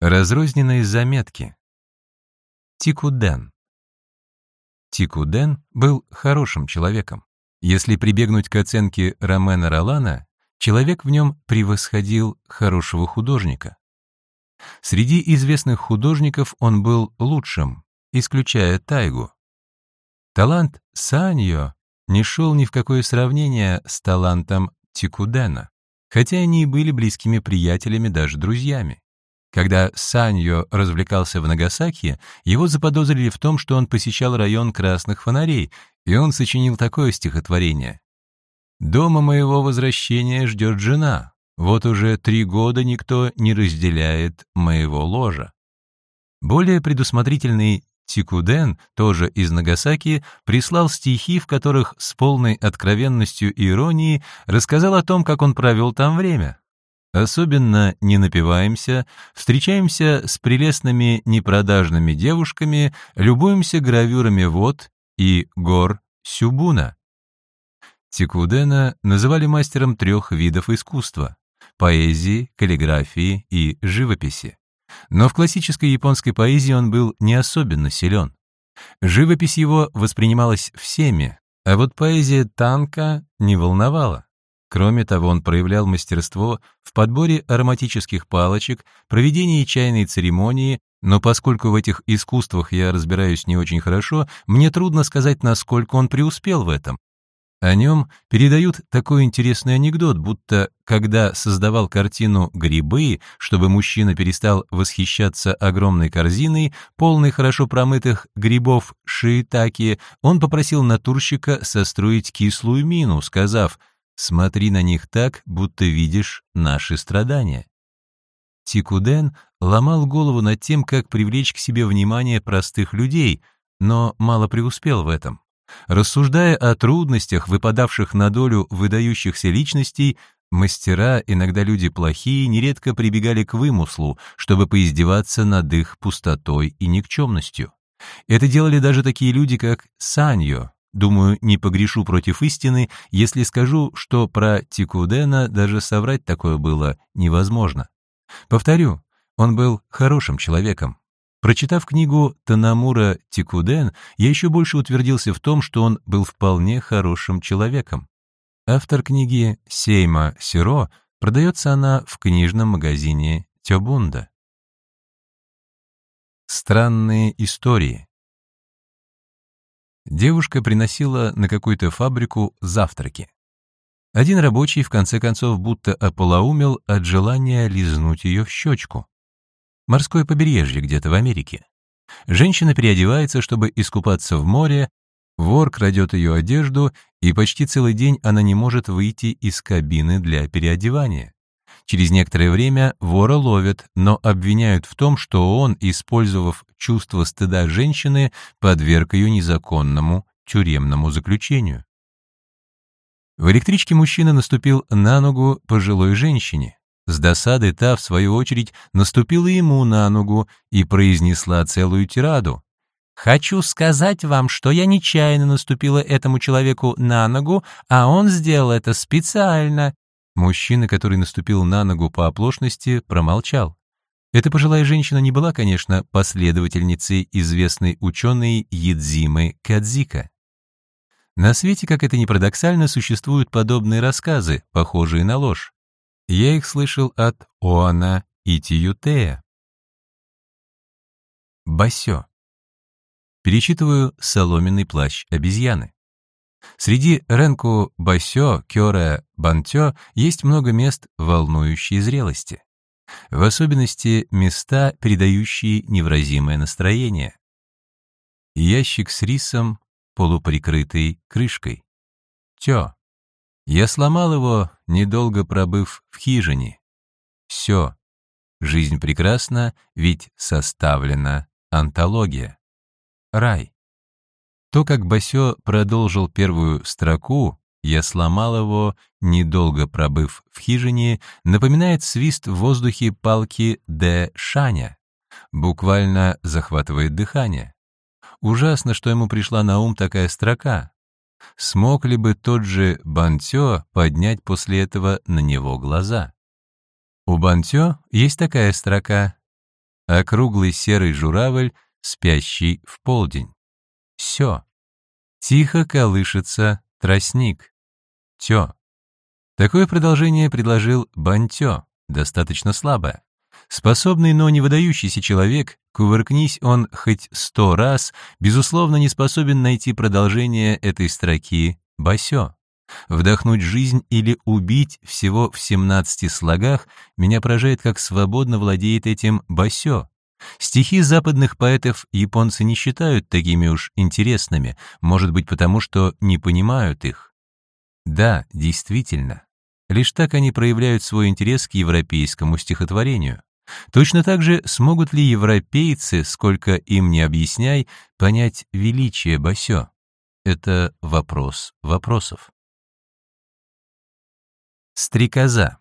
Разрозненные заметки. Тикуден. Тикуден был хорошим человеком. Если прибегнуть к оценке Ромена Ролана, человек в нем превосходил хорошего художника. Среди известных художников он был лучшим, исключая Тайгу. Талант Саньо не шел ни в какое сравнение с талантом Тикудена, хотя они и были близкими приятелями, даже друзьями. Когда Саньо развлекался в Нагасаки, его заподозрили в том, что он посещал район красных фонарей, и он сочинил такое стихотворение. «Дома моего возвращения ждет жена. Вот уже три года никто не разделяет моего ложа». Более предусмотрительный Тикуден, тоже из Нагасаки, прислал стихи, в которых с полной откровенностью и иронией рассказал о том, как он провел там время. Особенно не напиваемся, встречаемся с прелестными непродажными девушками, любуемся гравюрами вод и гор Сюбуна. Тикудена называли мастером трех видов искусства — поэзии, каллиграфии и живописи. Но в классической японской поэзии он был не особенно силен. Живопись его воспринималась всеми, а вот поэзия танка не волновала. Кроме того, он проявлял мастерство в подборе ароматических палочек, проведении чайной церемонии, но поскольку в этих искусствах я разбираюсь не очень хорошо, мне трудно сказать, насколько он преуспел в этом. О нем передают такой интересный анекдот, будто когда создавал картину «Грибы», чтобы мужчина перестал восхищаться огромной корзиной, полной хорошо промытых грибов шиитаки, он попросил натурщика состроить кислую мину, сказав Смотри на них так, будто видишь наши страдания. Тикуден ломал голову над тем, как привлечь к себе внимание простых людей, но мало преуспел в этом. Рассуждая о трудностях, выпадавших на долю выдающихся личностей, мастера, иногда люди плохие, нередко прибегали к вымыслу, чтобы поиздеваться над их пустотой и никчемностью. Это делали даже такие люди, как Саньо, Думаю, не погрешу против истины, если скажу, что про Тикудена даже соврать такое было невозможно. Повторю, он был хорошим человеком. Прочитав книгу Танамура Тикуден, я еще больше утвердился в том, что он был вполне хорошим человеком. Автор книги Сейма Сиро, продается она в книжном магазине Тёбунда. Странные истории Девушка приносила на какую-то фабрику завтраки. Один рабочий, в конце концов, будто ополоумел от желания лизнуть ее в щечку. Морское побережье где-то в Америке. Женщина переодевается, чтобы искупаться в море, вор крадет ее одежду, и почти целый день она не может выйти из кабины для переодевания. Через некоторое время вора ловят, но обвиняют в том, что он, использовав чувство стыда женщины, подверг ее незаконному тюремному заключению. В электричке мужчина наступил на ногу пожилой женщине. С досады та, в свою очередь, наступила ему на ногу и произнесла целую тираду. «Хочу сказать вам, что я нечаянно наступила этому человеку на ногу, а он сделал это специально. Мужчина, который наступил на ногу по оплошности, промолчал. Эта пожилая женщина не была, конечно, последовательницей известной ученой Едзимы Кадзика. На свете, как это ни парадоксально, существуют подобные рассказы, похожие на ложь. Я их слышал от Оана и Тиютея. Басё. Перечитываю «Соломенный плащ обезьяны». Среди Ренку Басё, Кёре, Бантё есть много мест волнующей зрелости. В особенности места, передающие невразимое настроение. Ящик с рисом, полуприкрытый крышкой. Тё. Я сломал его, недолго пробыв в хижине. Все. Жизнь прекрасна, ведь составлена антология. Рай. То, как Басё продолжил первую строку, я сломал его, недолго пробыв в хижине, напоминает свист в воздухе палки Д. Шаня. Буквально захватывает дыхание. Ужасно, что ему пришла на ум такая строка. Смог ли бы тот же Бантё поднять после этого на него глаза? У Бантё есть такая строка а круглый серый журавль, спящий в полдень. Все. Тихо колышется тростник. Тё. Такое продолжение предложил Бантё, достаточно слабое. Способный, но не выдающийся человек, кувыркнись он хоть сто раз, безусловно, не способен найти продолжение этой строки «басё». Вдохнуть жизнь или убить всего в 17 слогах меня поражает, как свободно владеет этим басё. Стихи западных поэтов японцы не считают такими уж интересными, может быть потому, что не понимают их. Да, действительно. Лишь так они проявляют свой интерес к европейскому стихотворению. Точно так же смогут ли европейцы, сколько им не объясняй, понять величие Басё? Это вопрос вопросов. Стрекоза.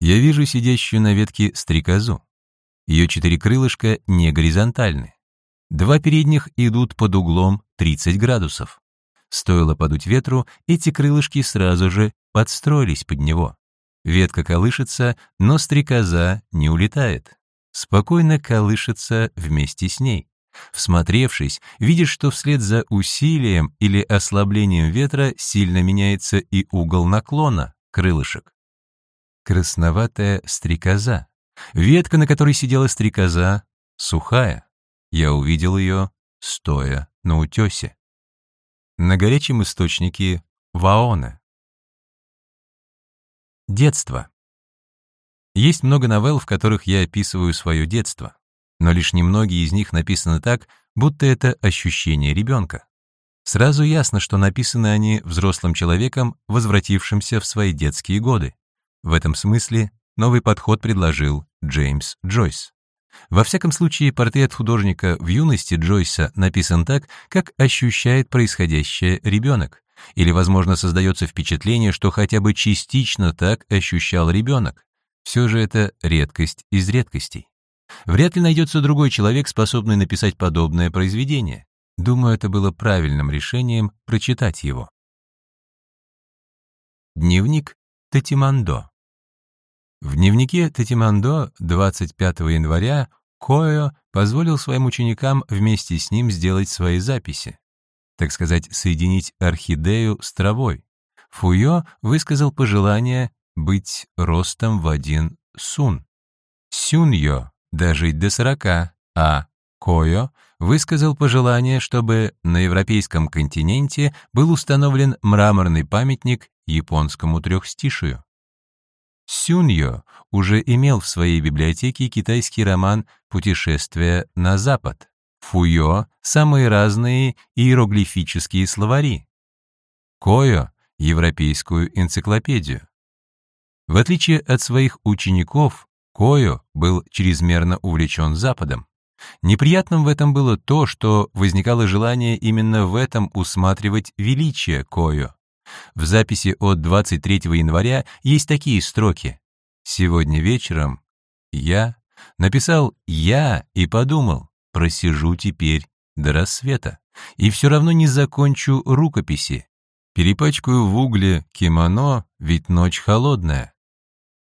Я вижу сидящую на ветке стрекозу. Ее четыре крылышка не горизонтальны. Два передних идут под углом 30 градусов. Стоило подуть ветру, эти крылышки сразу же подстроились под него. Ветка колышется, но стрекоза не улетает. Спокойно колышется вместе с ней. Всмотревшись, видишь, что вслед за усилием или ослаблением ветра сильно меняется и угол наклона крылышек. Красноватая стрекоза. Ветка, на которой сидела стрекоза, сухая. Я увидел ее, стоя на утесе. На горячем источнике Ваона. Детство. Есть много новелл, в которых я описываю свое детство, но лишь немногие из них написаны так, будто это ощущение ребенка. Сразу ясно, что написаны они взрослым человеком, возвратившимся в свои детские годы. В этом смысле новый подход предложил Джеймс Джойс. Во всяком случае, портрет художника в юности Джойса написан так, как ощущает происходящее ребенок. Или, возможно, создается впечатление, что хотя бы частично так ощущал ребенок. Все же это редкость из редкостей. Вряд ли найдется другой человек, способный написать подобное произведение. Думаю, это было правильным решением прочитать его. Дневник Татимандо В дневнике Татимандо 25 января Коэ позволил своим ученикам вместе с ним сделать свои записи так сказать, соединить орхидею с травой. Фуё высказал пожелание быть ростом в один сун. Сюньё — дожить до сорока, а Койо высказал пожелание, чтобы на европейском континенте был установлен мраморный памятник японскому трехстишию. Сюньо уже имел в своей библиотеке китайский роман «Путешествие на запад», Фуё — самые разные иероглифические словари. Койо — европейскую энциклопедию. В отличие от своих учеников, Койо был чрезмерно увлечен Западом. Неприятным в этом было то, что возникало желание именно в этом усматривать величие Койо. В записи от 23 января есть такие строки. «Сегодня вечером я написал «я» и подумал, просижу теперь до рассвета и все равно не закончу рукописи. Перепачкаю в угле кимоно, ведь ночь холодная.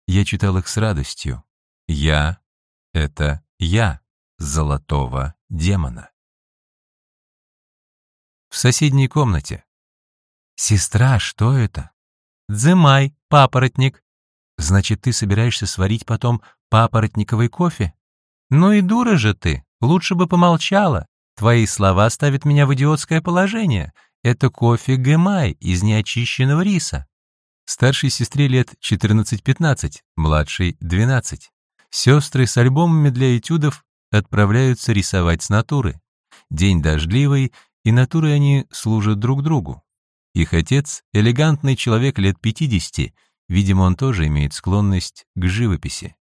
Я читал их с радостью. Я — это я, золотого демона. В соседней комнате. «Сестра, что это?» «Дзымай, папоротник». «Значит, ты собираешься сварить потом папоротниковый кофе?» «Ну и дура же ты!» Лучше бы помолчала. Твои слова ставят меня в идиотское положение. Это кофе Гэмай из неочищенного риса. Старшей сестре лет 14-15, младшей — 12. Сестры с альбомами для этюдов отправляются рисовать с натуры. День дождливый, и натуры они служат друг другу. Их отец — элегантный человек лет 50, видимо, он тоже имеет склонность к живописи.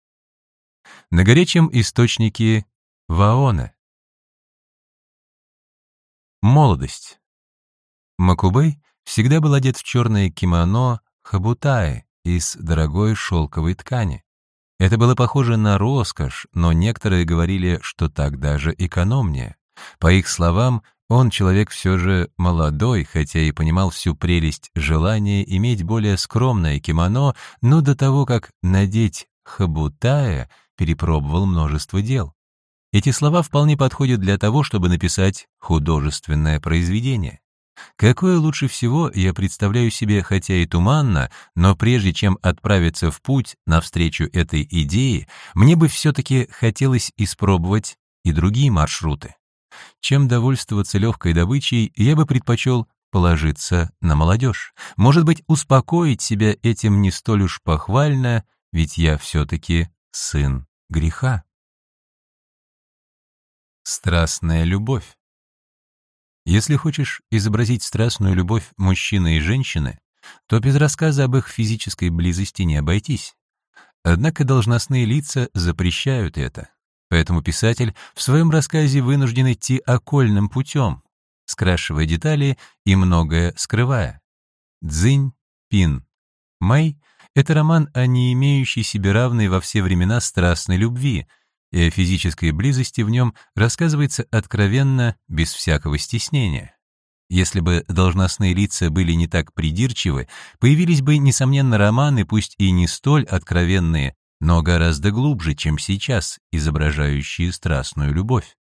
На горячем источнике Ваоне. Молодость. Макубей всегда был одет в черное кимоно хабутаи из дорогой шелковой ткани. Это было похоже на роскошь, но некоторые говорили, что так даже экономнее. По их словам, он человек все же молодой, хотя и понимал всю прелесть желания иметь более скромное кимоно, но до того, как надеть хабутая, перепробовал множество дел. Эти слова вполне подходят для того, чтобы написать художественное произведение. Какое лучше всего я представляю себе, хотя и туманно, но прежде чем отправиться в путь навстречу этой идее, мне бы все-таки хотелось испробовать и другие маршруты. Чем довольствоваться легкой добычей, я бы предпочел положиться на молодежь. Может быть, успокоить себя этим не столь уж похвально, ведь я все-таки сын греха. Страстная любовь. Если хочешь изобразить страстную любовь мужчины и женщины, то без рассказа об их физической близости не обойтись. Однако должностные лица запрещают это. Поэтому писатель в своем рассказе вынужден идти окольным путем, скрашивая детали и многое скрывая. Цзинь Пин. Мэй — это роман о не имеющей себе равной во все времена страстной любви — и о физической близости в нем рассказывается откровенно, без всякого стеснения. Если бы должностные лица были не так придирчивы, появились бы, несомненно, романы, пусть и не столь откровенные, но гораздо глубже, чем сейчас, изображающие страстную любовь.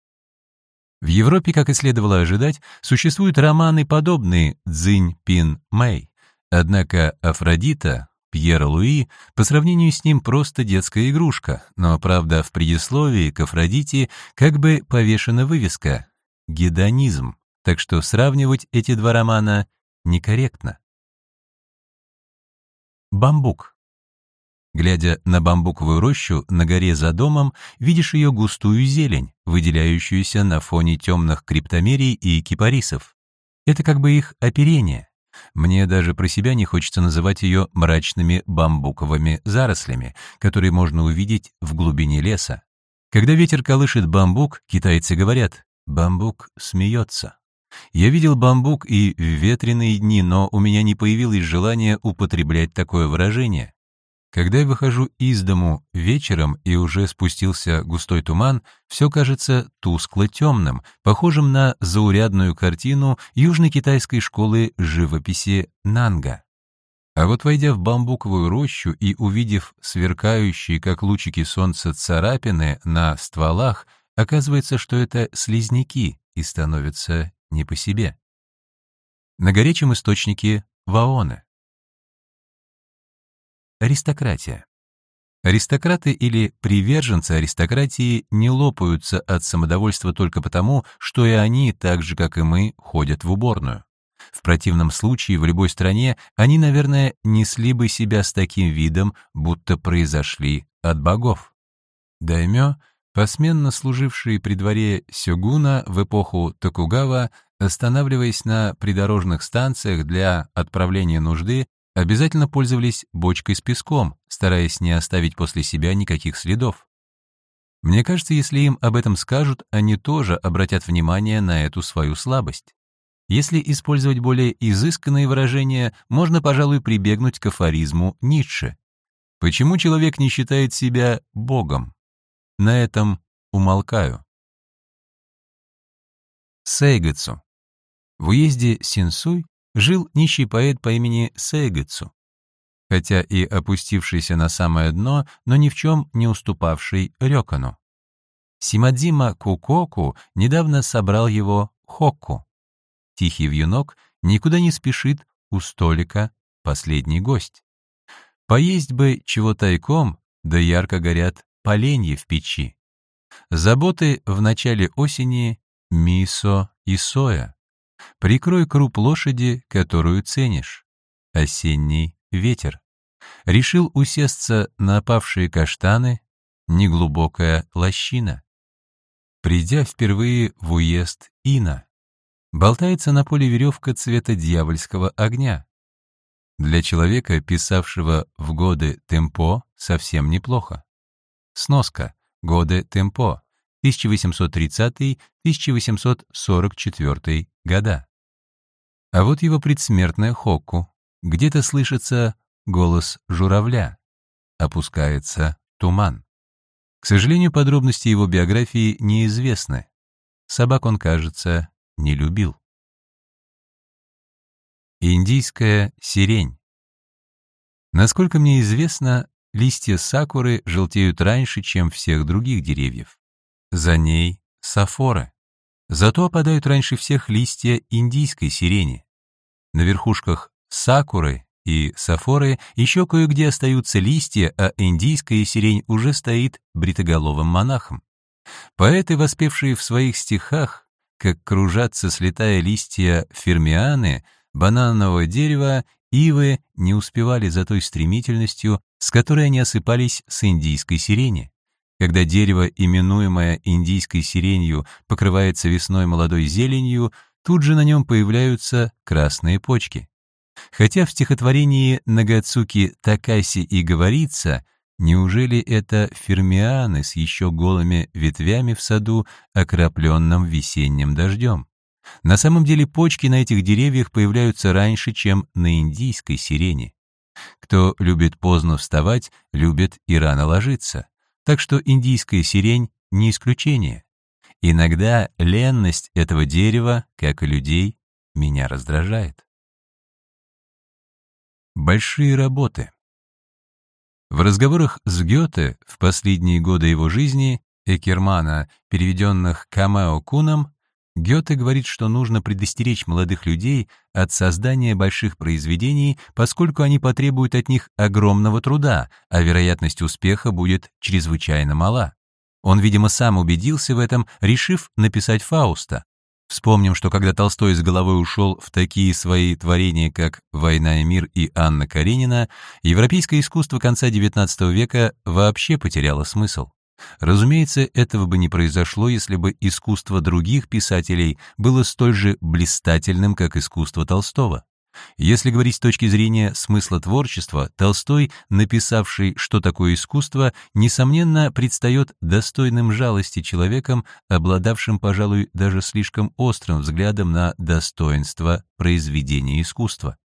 В Европе, как и следовало ожидать, существуют романы, подобные «Цзинь Пин Мэй». Однако Афродита, Пьера Луи по сравнению с ним просто детская игрушка, но, правда, в предисловии к Афродите как бы повешена вывеска «Гедонизм», так что сравнивать эти два романа некорректно. Бамбук. Глядя на бамбуковую рощу на горе за домом, видишь ее густую зелень, выделяющуюся на фоне темных криптомерий и кипарисов. Это как бы их оперение. Мне даже про себя не хочется называть ее мрачными бамбуковыми зарослями, которые можно увидеть в глубине леса. Когда ветер колышет бамбук, китайцы говорят «бамбук смеется». Я видел бамбук и в ветреные дни, но у меня не появилось желания употреблять такое выражение. Когда я выхожу из дому вечером и уже спустился густой туман, все кажется тускло-темным, похожим на заурядную картину южно-китайской школы живописи Нанга. А вот войдя в бамбуковую рощу и увидев сверкающие, как лучики солнца, царапины на стволах, оказывается, что это слизняки и становится не по себе. На горячем источнике ваоны. Аристократия. Аристократы или приверженцы аристократии не лопаются от самодовольства только потому, что и они, так же как и мы, ходят в уборную. В противном случае в любой стране они, наверное, несли бы себя с таким видом, будто произошли от богов. Даймё, посменно служившие при дворе сёгуна в эпоху Токугава, останавливаясь на придорожных станциях для отправления нужды, обязательно пользовались бочкой с песком, стараясь не оставить после себя никаких следов. Мне кажется, если им об этом скажут, они тоже обратят внимание на эту свою слабость. Если использовать более изысканные выражения, можно, пожалуй, прибегнуть к афоризму Ницше. Почему человек не считает себя Богом? На этом умолкаю. Сейгацу. В уезде Синсуй жил нищий поэт по имени Сейгацу, хотя и опустившийся на самое дно, но ни в чем не уступавший Рёкану. Симадзима Кукоку недавно собрал его Хокку. Тихий вьюнок никуда не спешит, у столика последний гость. Поесть бы чего тайком, да ярко горят поленья в печи. Заботы в начале осени — мисо и соя. Прикрой круп лошади, которую ценишь. Осенний ветер. Решил усесться на опавшие каштаны, неглубокая лощина. Придя впервые в уезд Ина, болтается на поле веревка цвета дьявольского огня. Для человека, писавшего в годы темпо, совсем неплохо. Сноска. Годы темпо. 1830-1844 года. А вот его предсмертная Хокку. Где-то слышится голос журавля. Опускается туман. К сожалению, подробности его биографии неизвестны. Собак он, кажется, не любил. Индийская сирень. Насколько мне известно, листья сакуры желтеют раньше, чем всех других деревьев. За ней — сафора. Зато опадают раньше всех листья индийской сирени. На верхушках сакуры и сафоры еще кое-где остаются листья, а индийская сирень уже стоит бритоголовым монахом. Поэты, воспевшие в своих стихах, как кружатся, слетая листья фермианы, бананового дерева, ивы не успевали за той стремительностью, с которой они осыпались с индийской сирени. Когда дерево, именуемое индийской сиренью, покрывается весной молодой зеленью, тут же на нем появляются красные почки. Хотя в стихотворении Нагацуки Такаси и говорится, неужели это фермианы с еще голыми ветвями в саду, окропленном весенним дождем? На самом деле почки на этих деревьях появляются раньше, чем на индийской сирени. Кто любит поздно вставать, любит и рано ложиться. Так что индийская сирень не исключение. Иногда ленность этого дерева, как и людей, меня раздражает. Большие работы. В разговорах с Гёте в последние годы его жизни Экермана, переведенных Камео Куном, Гёте говорит, что нужно предостеречь молодых людей от создания больших произведений, поскольку они потребуют от них огромного труда, а вероятность успеха будет чрезвычайно мала. Он, видимо, сам убедился в этом, решив написать Фауста. Вспомним, что когда Толстой с головой ушел в такие свои творения, как «Война и мир» и «Анна Каренина», европейское искусство конца XIX века вообще потеряло смысл. Разумеется, этого бы не произошло, если бы искусство других писателей было столь же блистательным, как искусство Толстого. Если говорить с точки зрения смысла творчества, Толстой, написавший «Что такое искусство», несомненно, предстает достойным жалости человеком, обладавшим, пожалуй, даже слишком острым взглядом на достоинство произведения искусства.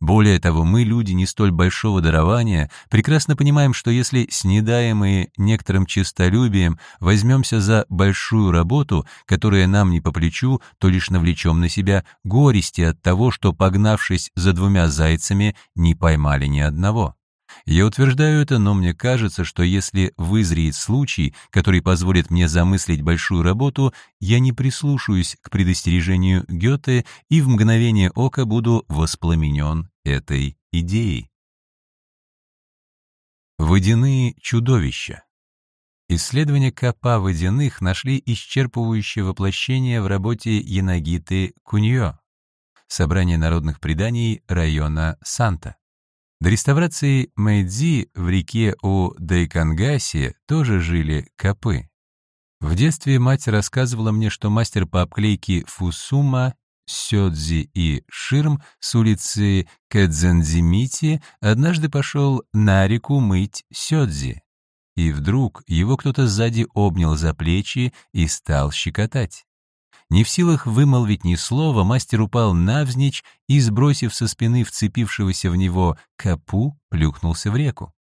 Более того, мы, люди не столь большого дарования, прекрасно понимаем, что если, снедаемые некоторым честолюбием, возьмемся за большую работу, которая нам не по плечу, то лишь навлечем на себя горести от того, что, погнавшись за двумя зайцами, не поймали ни одного. Я утверждаю это, но мне кажется, что если вызреет случай, который позволит мне замыслить большую работу, я не прислушаюсь к предостережению Гёте и в мгновение ока буду воспламенен этой идеей. Водяные чудовища Исследования копа водяных нашли исчерпывающее воплощение в работе Янагиты Куньо «Собрание народных преданий района Санта». До реставрации Мэйдзи в реке у Дайкангаси тоже жили копы. В детстве мать рассказывала мне, что мастер по обклейке Фусума, Сёдзи и Ширм с улицы Кэдзензимити однажды пошел на реку мыть Сёдзи. И вдруг его кто-то сзади обнял за плечи и стал щекотать. Не в силах вымолвить ни слова, мастер упал навзничь и, сбросив со спины вцепившегося в него капу, плюхнулся в реку.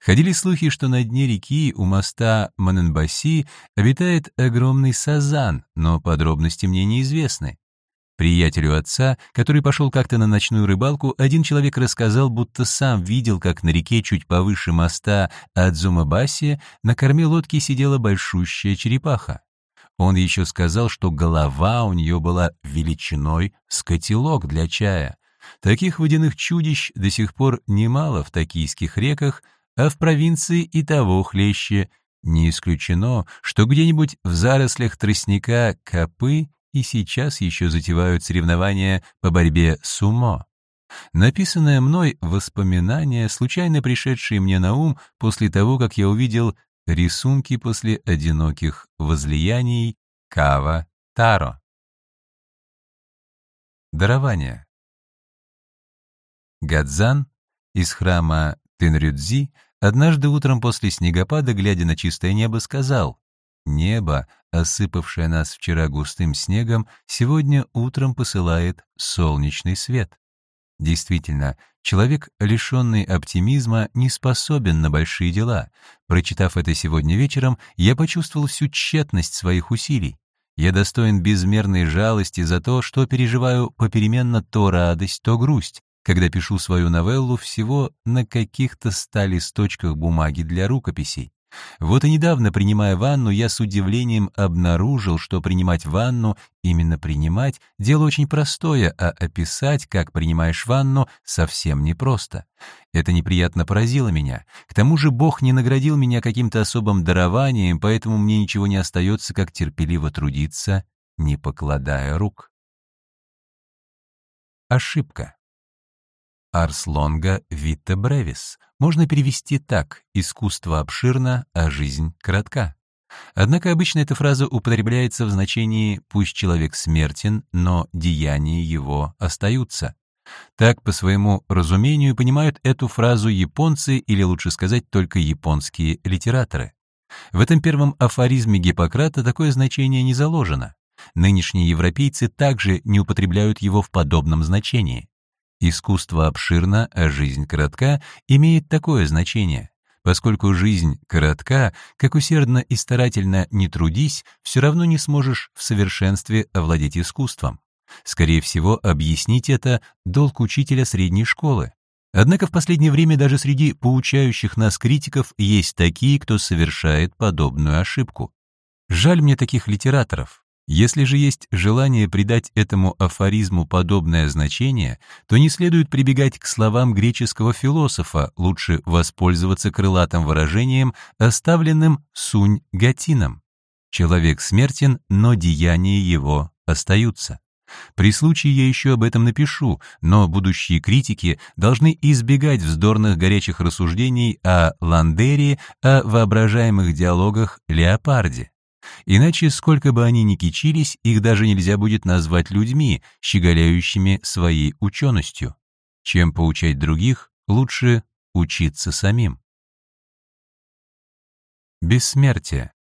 Ходили слухи, что на дне реки у моста Маненбаси обитает огромный сазан, но подробности мне неизвестны. Приятелю отца, который пошел как-то на ночную рыбалку, один человек рассказал, будто сам видел, как на реке чуть повыше моста Адзумабаси на корме лодки сидела большущая черепаха. Он еще сказал, что голова у нее была величиной с котелок для чая. Таких водяных чудищ до сих пор немало в токийских реках, а в провинции и того хлеще. Не исключено, что где-нибудь в зарослях тростника копы и сейчас еще затевают соревнования по борьбе с умо. Написанное мной воспоминание, случайно пришедшее мне на ум после того, как я увидел Рисунки после одиноких возлияний Кава Таро. Дарование. Гадзан из храма Тенрюдзи однажды утром после снегопада, глядя на чистое небо, сказал, «Небо, осыпавшее нас вчера густым снегом, сегодня утром посылает солнечный свет». Действительно, человек, лишенный оптимизма, не способен на большие дела. Прочитав это сегодня вечером, я почувствовал всю тщетность своих усилий. Я достоин безмерной жалости за то, что переживаю попеременно то радость, то грусть. когда пишу свою новеллу всего на каких-то ста листочках бумаги для рукописей. Вот и недавно, принимая ванну, я с удивлением обнаружил, что принимать ванну, именно принимать, дело очень простое, а описать, как принимаешь ванну, совсем непросто. Это неприятно поразило меня. К тому же Бог не наградил меня каким-то особым дарованием, поэтому мне ничего не остается, как терпеливо трудиться, не покладая рук. Ошибка. Арс лонга витте бревис можно перевести так «искусство обширно, а жизнь коротка». Однако обычно эта фраза употребляется в значении «пусть человек смертен, но деяния его остаются». Так, по своему разумению, понимают эту фразу японцы, или лучше сказать, только японские литераторы. В этом первом афоризме Гиппократа такое значение не заложено. Нынешние европейцы также не употребляют его в подобном значении. Искусство обширно, а жизнь коротка имеет такое значение. Поскольку жизнь коротка, как усердно и старательно не трудись, все равно не сможешь в совершенстве овладеть искусством. Скорее всего, объяснить это — долг учителя средней школы. Однако в последнее время даже среди поучающих нас критиков есть такие, кто совершает подобную ошибку. Жаль мне таких литераторов. Если же есть желание придать этому афоризму подобное значение, то не следует прибегать к словам греческого философа, лучше воспользоваться крылатым выражением, оставленным сунь гатином. Человек смертен, но деяния его остаются. При случае я еще об этом напишу, но будущие критики должны избегать вздорных горячих рассуждений о Ландере, о воображаемых диалогах Леопарде. Иначе, сколько бы они ни кичились, их даже нельзя будет назвать людьми, щеголяющими своей ученостью. Чем поучать других, лучше учиться самим. Бессмертие.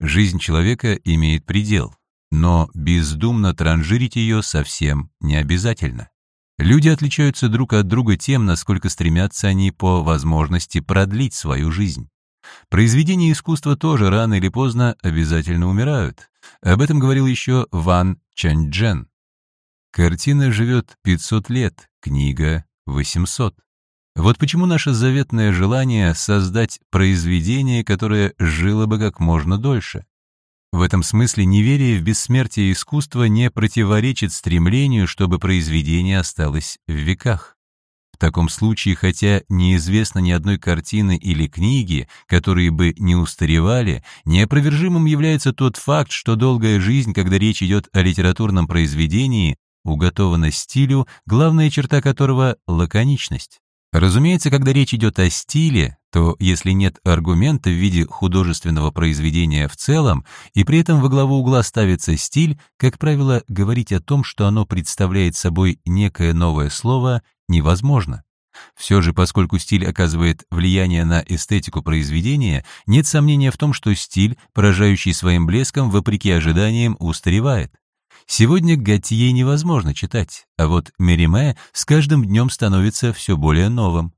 Жизнь человека имеет предел, но бездумно транжирить ее совсем не обязательно. Люди отличаются друг от друга тем, насколько стремятся они по возможности продлить свою жизнь. Произведения искусства тоже рано или поздно обязательно умирают. Об этом говорил еще Ван Чанчжен. Картина живет 500 лет, книга — 800. Вот почему наше заветное желание создать произведение, которое жило бы как можно дольше. В этом смысле неверие в бессмертие искусства не противоречит стремлению, чтобы произведение осталось в веках. В таком случае, хотя неизвестно ни одной картины или книги, которые бы не устаревали, неопровержимым является тот факт, что долгая жизнь, когда речь идет о литературном произведении, уготована стилю, главная черта которого — лаконичность. Разумеется, когда речь идет о стиле, то если нет аргумента в виде художественного произведения в целом, и при этом во главу угла ставится стиль, как правило, говорить о том, что оно представляет собой некое новое слово, невозможно. Все же, поскольку стиль оказывает влияние на эстетику произведения, нет сомнения в том, что стиль, поражающий своим блеском, вопреки ожиданиям, устаревает. Сегодня Готье невозможно читать, а вот Мериме с каждым днем становится все более новым.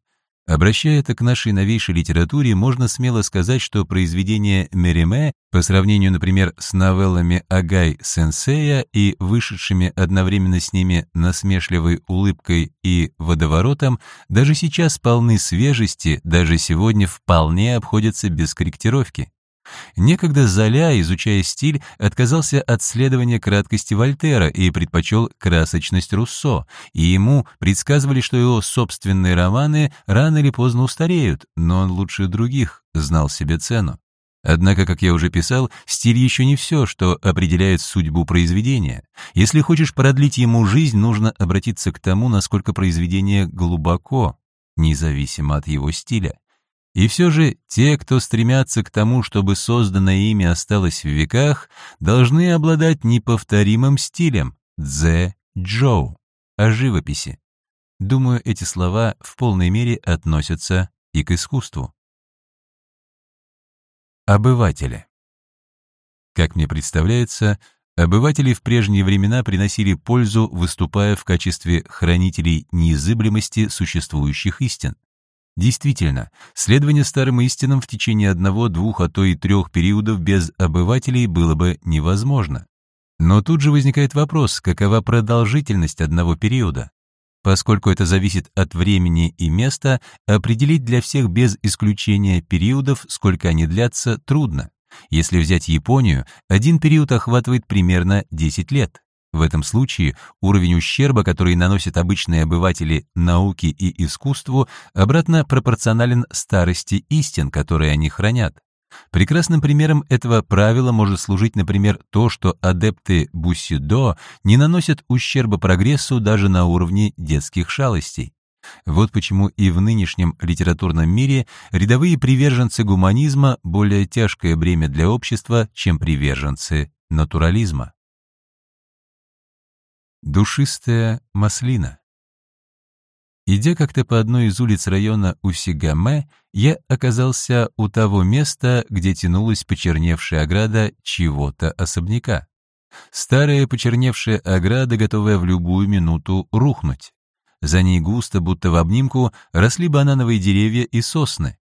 Обращая это к нашей новейшей литературе, можно смело сказать, что произведения Мериме, по сравнению, например, с новеллами Агай Сенсея и вышедшими одновременно с ними насмешливой улыбкой и водоворотом, даже сейчас полны свежести, даже сегодня вполне обходятся без корректировки. Некогда Золя, изучая стиль, отказался от следования краткости Вольтера и предпочел красочность Руссо, и ему предсказывали, что его собственные романы рано или поздно устареют, но он лучше других знал себе цену. Однако, как я уже писал, стиль еще не все, что определяет судьбу произведения. Если хочешь продлить ему жизнь, нужно обратиться к тому, насколько произведение глубоко, независимо от его стиля. И все же те, кто стремятся к тому, чтобы созданное ими осталось в веках, должны обладать неповторимым стилем «дзе джоу» о живописи. Думаю, эти слова в полной мере относятся и к искусству. Обыватели. Как мне представляется, обыватели в прежние времена приносили пользу, выступая в качестве хранителей неизыблемости существующих истин. Действительно, следование старым истинам в течение одного, двух, а то и трех периодов без обывателей было бы невозможно. Но тут же возникает вопрос, какова продолжительность одного периода? Поскольку это зависит от времени и места, определить для всех без исключения периодов, сколько они длятся, трудно. Если взять Японию, один период охватывает примерно 10 лет. В этом случае уровень ущерба, который наносят обычные обыватели науке и искусству, обратно пропорционален старости истин, которые они хранят. Прекрасным примером этого правила может служить, например, то, что адепты бусидо не наносят ущерба прогрессу даже на уровне детских шалостей. Вот почему и в нынешнем литературном мире рядовые приверженцы гуманизма более тяжкое бремя для общества, чем приверженцы натурализма. Душистая маслина Идя как-то по одной из улиц района Усигаме, я оказался у того места, где тянулась почерневшая ограда чего-то особняка. Старая почерневшая ограда, готовая в любую минуту рухнуть. За ней густо, будто в обнимку, росли банановые деревья и сосны.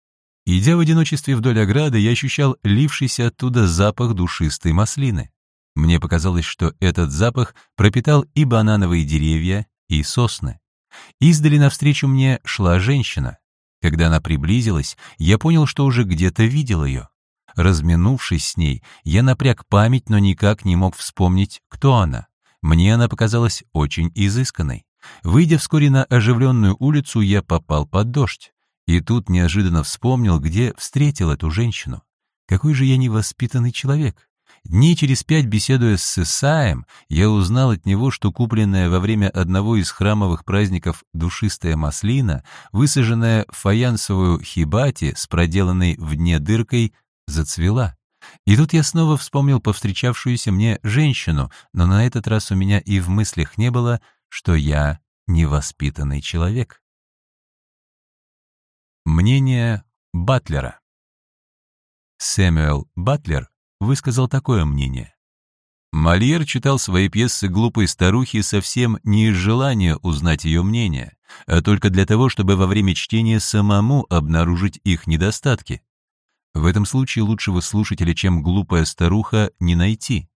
Идя в одиночестве вдоль ограды, я ощущал лившийся оттуда запах душистой маслины. Мне показалось, что этот запах пропитал и банановые деревья, и сосны. Издали навстречу мне шла женщина. Когда она приблизилась, я понял, что уже где-то видел ее. Разминувшись с ней, я напряг память, но никак не мог вспомнить, кто она. Мне она показалась очень изысканной. Выйдя вскоре на оживленную улицу, я попал под дождь. И тут неожиданно вспомнил, где встретил эту женщину. Какой же я невоспитанный человек. Дней через пять, беседуя с Исаем, я узнал от него, что купленная во время одного из храмовых праздников душистая маслина, высаженная в фаянсовую хибати с проделанной в дне дыркой, зацвела. И тут я снова вспомнил повстречавшуюся мне женщину, но на этот раз у меня и в мыслях не было, что я невоспитанный человек. Мнение Батлера Сэмюэл Батлер высказал такое мнение. Мольер читал свои пьесы глупой старухи совсем не из желания узнать ее мнение, а только для того, чтобы во время чтения самому обнаружить их недостатки. В этом случае лучшего слушателя, чем глупая старуха, не найти.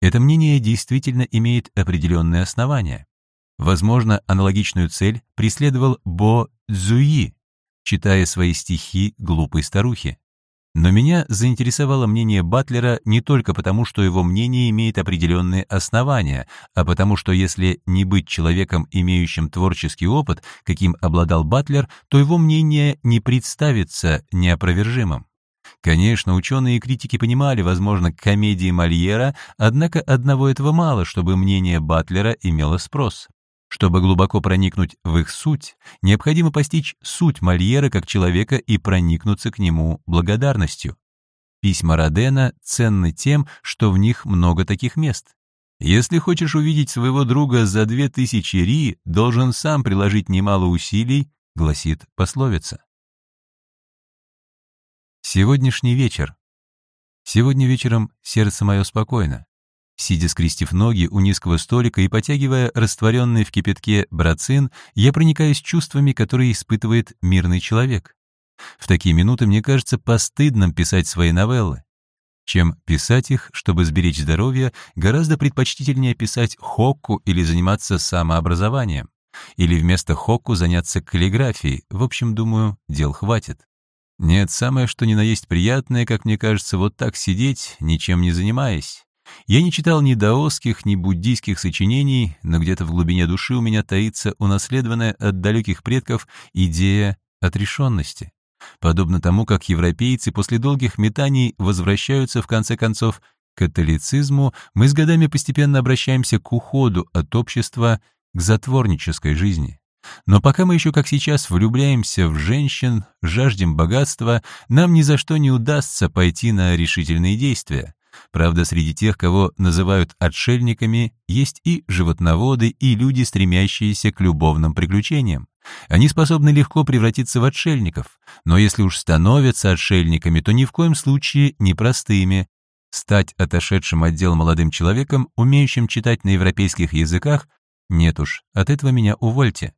Это мнение действительно имеет определенные основания. Возможно, аналогичную цель преследовал Бо Цзуи, читая свои стихи глупой старухи. Но меня заинтересовало мнение Батлера не только потому, что его мнение имеет определенные основания, а потому что если не быть человеком, имеющим творческий опыт, каким обладал Батлер, то его мнение не представится неопровержимым. Конечно, ученые и критики понимали, возможно, комедии Мольера, однако одного этого мало, чтобы мнение Батлера имело спрос. Чтобы глубоко проникнуть в их суть, необходимо постичь суть Мольера как человека и проникнуться к нему благодарностью. Письма Родена ценны тем, что в них много таких мест. Если хочешь увидеть своего друга за две тысячи ри, должен сам приложить немало усилий, гласит пословица. Сегодняшний вечер. Сегодня вечером сердце мое спокойно. Сидя скрестив ноги у низкого столика и потягивая растворенный в кипятке брацин, я проникаюсь чувствами, которые испытывает мирный человек. В такие минуты мне кажется постыдным писать свои новеллы. Чем писать их, чтобы сберечь здоровье, гораздо предпочтительнее писать хокку или заниматься самообразованием. Или вместо хокку заняться каллиграфией. В общем, думаю, дел хватит. Нет, самое что ни на есть приятное, как мне кажется, вот так сидеть, ничем не занимаясь. Я не читал ни даосских, ни буддийских сочинений, но где-то в глубине души у меня таится унаследованная от далеких предков идея отрешенности. Подобно тому, как европейцы после долгих метаний возвращаются в конце концов к католицизму, мы с годами постепенно обращаемся к уходу от общества к затворнической жизни. Но пока мы еще, как сейчас, влюбляемся в женщин, жаждем богатства, нам ни за что не удастся пойти на решительные действия. Правда, среди тех, кого называют отшельниками, есть и животноводы, и люди, стремящиеся к любовным приключениям. Они способны легко превратиться в отшельников, но если уж становятся отшельниками, то ни в коем случае не простыми. Стать отошедшим отдел молодым человеком, умеющим читать на европейских языках, нет уж, от этого меня увольте.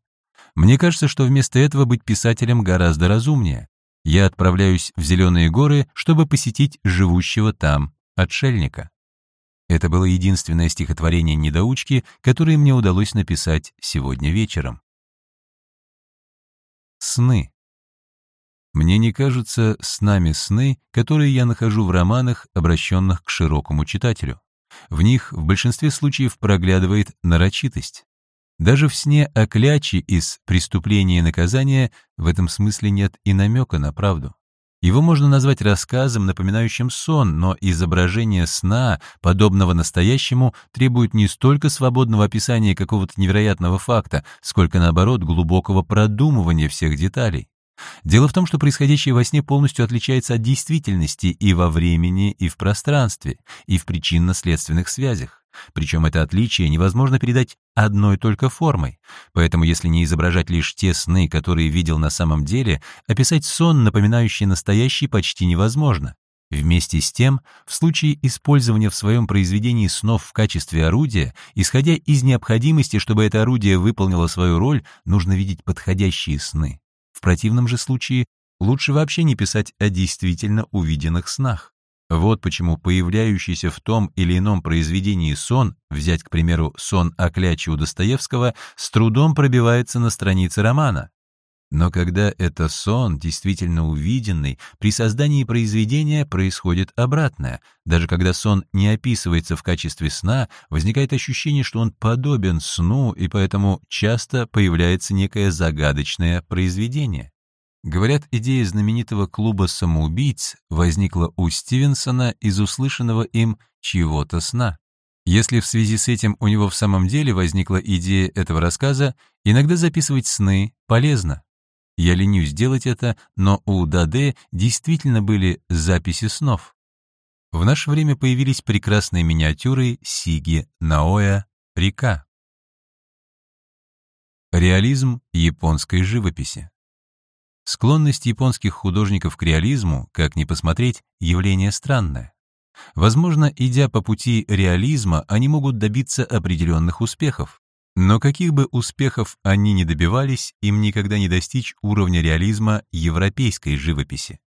Мне кажется, что вместо этого быть писателем гораздо разумнее. Я отправляюсь в Зеленые горы, чтобы посетить живущего там отшельника. Это было единственное стихотворение недоучки, которое мне удалось написать сегодня вечером. Сны. Мне не кажутся снами сны, которые я нахожу в романах, обращенных к широкому читателю. В них в большинстве случаев проглядывает нарочитость. Даже в сне о кляче из «Преступления и наказания» в этом смысле нет и намека на правду. Его можно назвать рассказом, напоминающим сон, но изображение сна, подобного настоящему, требует не столько свободного описания какого-то невероятного факта, сколько, наоборот, глубокого продумывания всех деталей. Дело в том, что происходящее во сне полностью отличается от действительности и во времени, и в пространстве, и в причинно-следственных связях. Причем это отличие невозможно передать одной только формой. Поэтому если не изображать лишь те сны, которые видел на самом деле, описать сон, напоминающий настоящий, почти невозможно. Вместе с тем, в случае использования в своем произведении снов в качестве орудия, исходя из необходимости, чтобы это орудие выполнило свою роль, нужно видеть подходящие сны. В противном же случае лучше вообще не писать о действительно увиденных снах. Вот почему появляющийся в том или ином произведении сон, взять, к примеру, сон о кляче у Достоевского, с трудом пробивается на странице романа. Но когда это сон, действительно увиденный, при создании произведения происходит обратное. Даже когда сон не описывается в качестве сна, возникает ощущение, что он подобен сну, и поэтому часто появляется некое загадочное произведение. Говорят, идея знаменитого клуба самоубийц возникла у Стивенсона из услышанного им чьего-то сна. Если в связи с этим у него в самом деле возникла идея этого рассказа, иногда записывать сны полезно. Я ленюсь делать это, но у Даде действительно были записи снов. В наше время появились прекрасные миниатюры Сиги, Наоя, Река. Реализм японской живописи. Склонность японских художников к реализму, как ни посмотреть, явление странное. Возможно, идя по пути реализма, они могут добиться определенных успехов. Но каких бы успехов они ни добивались, им никогда не достичь уровня реализма европейской живописи.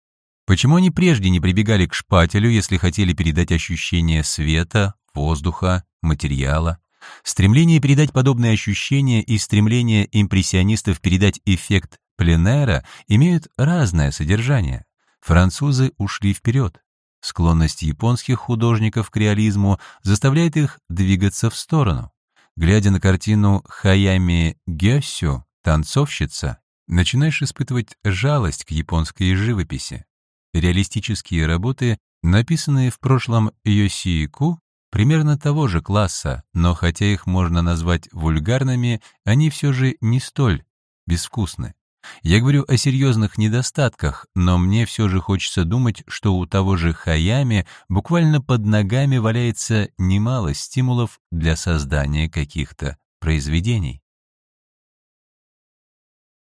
Почему они прежде не прибегали к шпателю, если хотели передать ощущение света, воздуха, материала? Стремление передать подобные ощущения и стремление импрессионистов передать эффект пленера имеют разное содержание. Французы ушли вперед. Склонность японских художников к реализму заставляет их двигаться в сторону. Глядя на картину Хаями Гёсю «Танцовщица», начинаешь испытывать жалость к японской живописи. Реалистические работы, написанные в прошлом Йосиику, примерно того же класса, но хотя их можно назвать вульгарными, они все же не столь безвкусны. Я говорю о серьезных недостатках, но мне все же хочется думать, что у того же Хаями буквально под ногами валяется немало стимулов для создания каких-то произведений.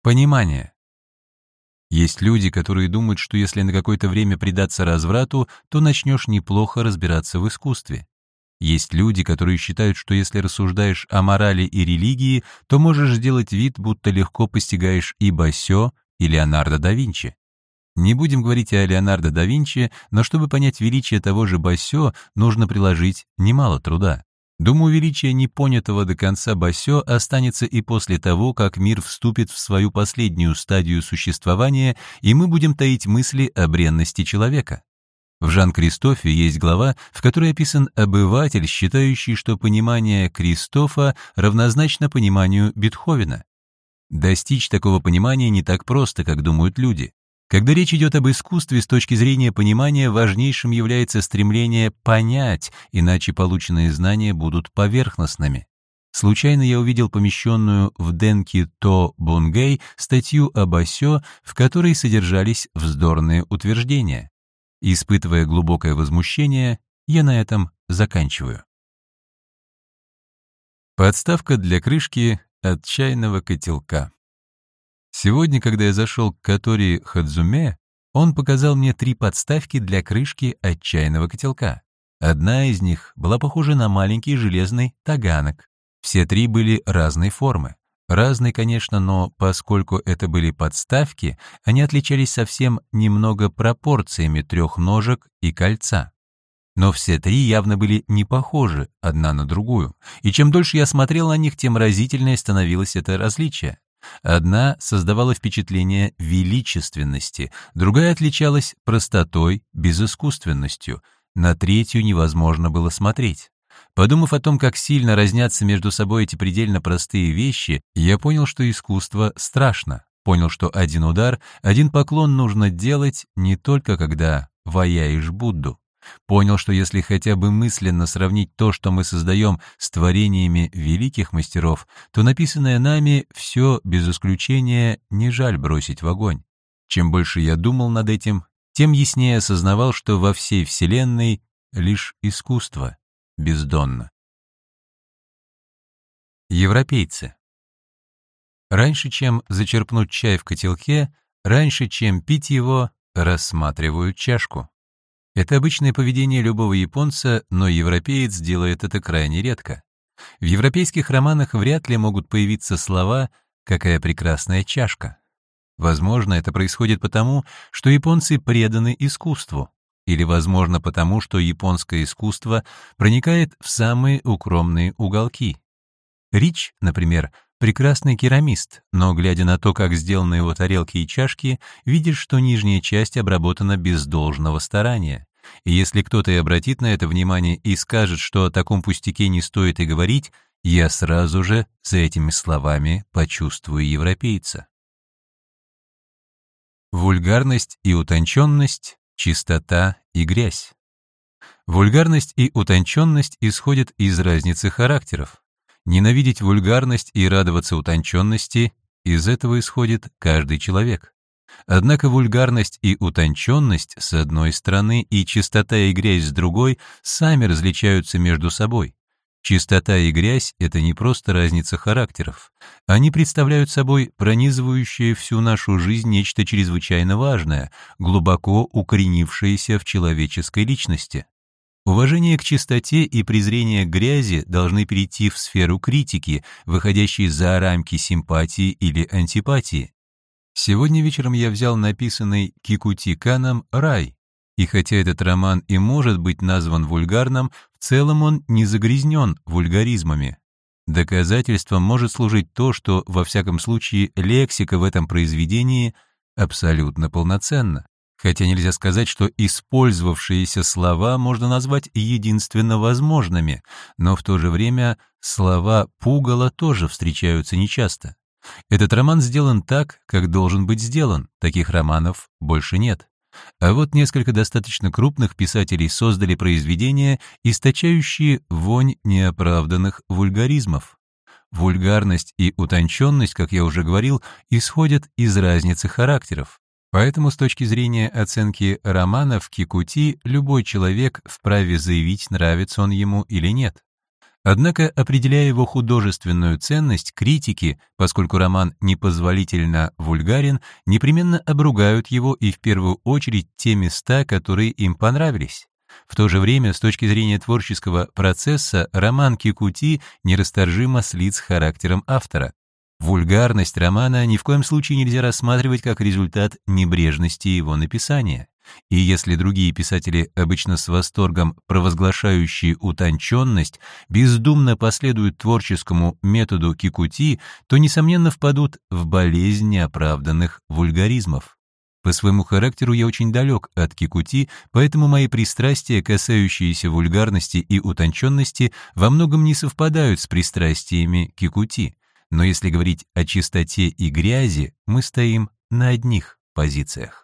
Понимание. Есть люди, которые думают, что если на какое-то время предаться разврату, то начнешь неплохо разбираться в искусстве. Есть люди, которые считают, что если рассуждаешь о морали и религии, то можешь сделать вид, будто легко постигаешь и Басё, и Леонардо да Винчи. Не будем говорить о Леонардо да Винчи, но чтобы понять величие того же Басё, нужно приложить немало труда. Думаю, величие непонятого до конца Басё останется и после того, как мир вступит в свою последнюю стадию существования, и мы будем таить мысли о бренности человека. В Жан-Кристофе есть глава, в которой описан обыватель, считающий, что понимание Кристофа равнозначно пониманию Бетховена. Достичь такого понимания не так просто, как думают люди. Когда речь идет об искусстве с точки зрения понимания, важнейшим является стремление понять, иначе полученные знания будут поверхностными. Случайно я увидел помещенную в Денки То Бунгей статью об Осё, в которой содержались вздорные утверждения. Испытывая глубокое возмущение, я на этом заканчиваю. Подставка для крышки от чайного котелка. Сегодня, когда я зашел к Катори Хадзуме, он показал мне три подставки для крышки от чайного котелка. Одна из них была похожа на маленький железный таганок. Все три были разной формы. Разные, конечно, но поскольку это были подставки, они отличались совсем немного пропорциями трех ножек и кольца. Но все три явно были не похожи одна на другую, и чем дольше я смотрел на них, тем разительнее становилось это различие. Одна создавала впечатление величественности, другая отличалась простотой, безыскусственностью, на третью невозможно было смотреть. Подумав о том, как сильно разнятся между собой эти предельно простые вещи, я понял, что искусство страшно. Понял, что один удар, один поклон нужно делать не только когда ваяешь Будду. Понял, что если хотя бы мысленно сравнить то, что мы создаем с творениями великих мастеров, то написанное нами все, без исключения, не жаль бросить в огонь. Чем больше я думал над этим, тем яснее осознавал, что во всей Вселенной лишь искусство бездонно. Европейцы. Раньше, чем зачерпнуть чай в котелке, раньше, чем пить его, рассматривают чашку. Это обычное поведение любого японца, но европеец делает это крайне редко. В европейских романах вряд ли могут появиться слова «какая прекрасная чашка». Возможно, это происходит потому, что японцы преданы искусству, или, возможно, потому, что японское искусство проникает в самые укромные уголки. Рич, например, прекрасный керамист, но, глядя на то, как сделаны его тарелки и чашки, видишь, что нижняя часть обработана без должного старания. И если кто-то и обратит на это внимание и скажет, что о таком пустяке не стоит и говорить, я сразу же за этими словами почувствую европейца. Вульгарность и утонченность, чистота и грязь. Вульгарность и утонченность исходят из разницы характеров. Ненавидеть вульгарность и радоваться утонченности — из этого исходит каждый человек. Однако вульгарность и утонченность с одной стороны и чистота и грязь с другой сами различаются между собой. Чистота и грязь — это не просто разница характеров. Они представляют собой пронизывающее всю нашу жизнь нечто чрезвычайно важное, глубоко укоренившееся в человеческой личности. Уважение к чистоте и презрение к грязи должны перейти в сферу критики, выходящей за рамки симпатии или антипатии. Сегодня вечером я взял написанный Кикути Каном «Рай», и хотя этот роман и может быть назван вульгарным, в целом он не загрязнен вульгаризмами. Доказательством может служить то, что, во всяком случае, лексика в этом произведении абсолютно полноценна. Хотя нельзя сказать, что использовавшиеся слова можно назвать единственно возможными, но в то же время слова «пугало» тоже встречаются нечасто. Этот роман сделан так, как должен быть сделан, таких романов больше нет. А вот несколько достаточно крупных писателей создали произведения, источающие вонь неоправданных вульгаризмов. Вульгарность и утонченность, как я уже говорил, исходят из разницы характеров. Поэтому с точки зрения оценки романа в Кикути любой человек вправе заявить, нравится он ему или нет. Однако, определяя его художественную ценность, критики, поскольку роман непозволительно вульгарен, непременно обругают его и в первую очередь те места, которые им понравились. В то же время, с точки зрения творческого процесса, роман Кикути нерасторжимо слит с характером автора. Вульгарность романа ни в коем случае нельзя рассматривать как результат небрежности его написания. И если другие писатели, обычно с восторгом провозглашающие утонченность, бездумно последуют творческому методу кикути, то, несомненно, впадут в болезнь неоправданных вульгаризмов. По своему характеру я очень далек от кикути, поэтому мои пристрастия, касающиеся вульгарности и утонченности, во многом не совпадают с пристрастиями кикути. Но если говорить о чистоте и грязи, мы стоим на одних позициях.